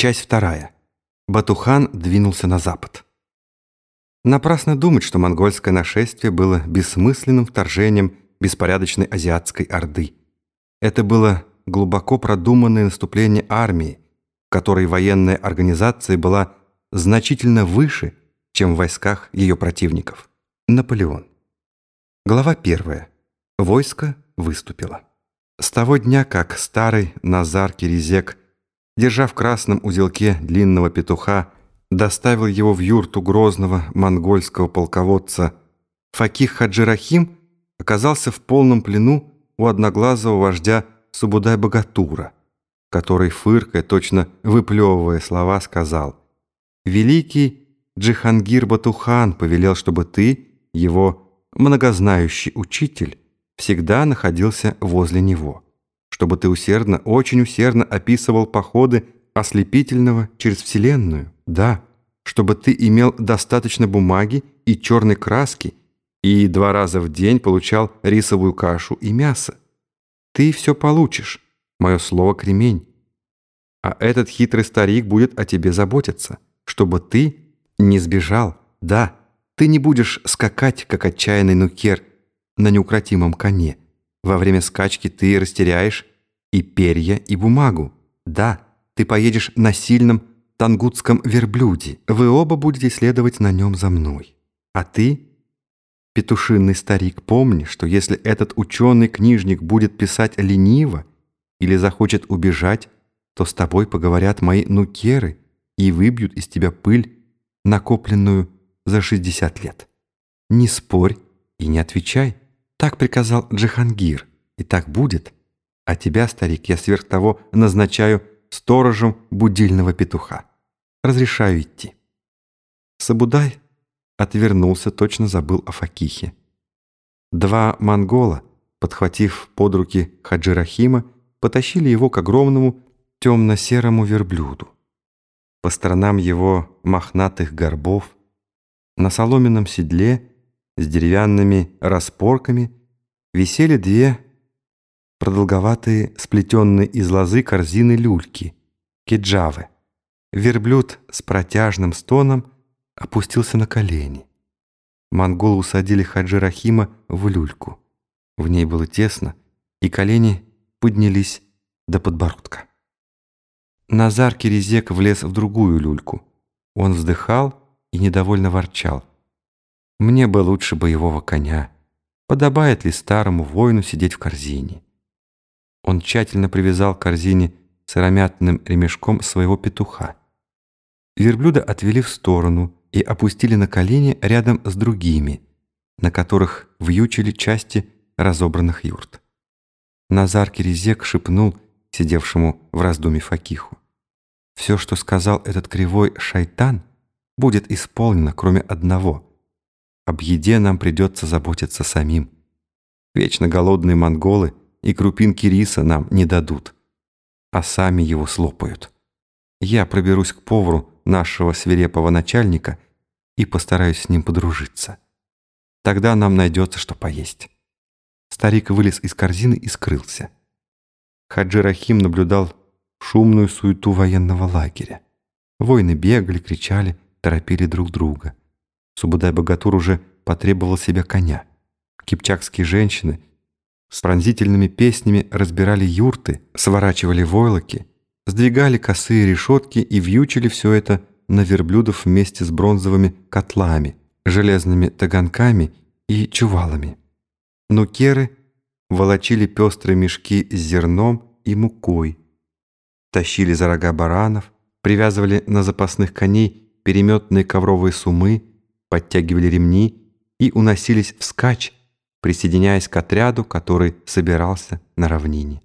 Часть вторая. Батухан двинулся на запад. Напрасно думать, что монгольское нашествие было бессмысленным вторжением беспорядочной азиатской орды. Это было глубоко продуманное наступление армии, в которой военная организация была значительно выше, чем в войсках ее противников. Наполеон. Глава первая. Войско выступило. С того дня, как старый Назар Киризек держа в красном узелке длинного петуха, доставил его в юрту грозного монгольского полководца, Факих Хаджирахим оказался в полном плену у одноглазого вождя Субудай-Богатура, который, фыркая, точно выплевывая слова, сказал «Великий Джихангир Батухан повелел, чтобы ты, его многознающий учитель, всегда находился возле него» чтобы ты усердно, очень усердно описывал походы ослепительного через Вселенную. Да, чтобы ты имел достаточно бумаги и черной краски и два раза в день получал рисовую кашу и мясо. Ты все получишь, мое слово кремень. А этот хитрый старик будет о тебе заботиться, чтобы ты не сбежал. Да, ты не будешь скакать, как отчаянный нукер, на неукротимом коне. Во время скачки ты растеряешь и перья, и бумагу. Да, ты поедешь на сильном тангутском верблюде. Вы оба будете следовать на нем за мной. А ты, петушинный старик, помни, что если этот ученый-книжник будет писать лениво или захочет убежать, то с тобой поговорят мои нукеры и выбьют из тебя пыль, накопленную за 60 лет. Не спорь и не отвечай. Так приказал Джихангир, и так будет. А тебя, старик, я сверх того назначаю сторожем будильного петуха. Разрешаю идти». Сабудай отвернулся, точно забыл о Факихе. Два монгола, подхватив под руки Хаджирахима, потащили его к огромному темно-серому верблюду. По сторонам его мохнатых горбов, на соломенном седле с деревянными распорками висели две продолговатые, сплетенные из лозы корзины люльки, кеджавы. Верблюд с протяжным стоном опустился на колени. Монголы усадили Хаджи Рахима в люльку. В ней было тесно, и колени поднялись до подбородка. Назар Киризек влез в другую люльку. Он вздыхал и недовольно ворчал. «Мне бы лучше боевого коня. Подобает ли старому воину сидеть в корзине?» Он тщательно привязал к корзине сыромятным ремешком своего петуха. Верблюда отвели в сторону и опустили на колени рядом с другими, на которых вьючили части разобранных юрт. Назар Киризек шепнул сидевшему в раздуме Факиху. «Все, что сказал этот кривой шайтан, будет исполнено, кроме одного. Об еде нам придется заботиться самим. Вечно голодные монголы и крупинки риса нам не дадут, а сами его слопают. Я проберусь к повару нашего свирепого начальника и постараюсь с ним подружиться. Тогда нам найдется, что поесть». Старик вылез из корзины и скрылся. Хаджи Рахим наблюдал шумную суету военного лагеря. Воины бегали, кричали, торопили друг друга. Субудай-богатур уже потребовал себе коня. Кипчакские женщины с пронзительными песнями разбирали юрты, сворачивали войлоки, сдвигали косые решетки и вьючили все это на верблюдов вместе с бронзовыми котлами, железными таганками и чувалами. Нукеры волочили пестрые мешки с зерном и мукой, тащили за рога баранов, привязывали на запасных коней переметные ковровые сумы, подтягивали ремни и уносились вскачь, присоединяясь к отряду, который собирался на равнине.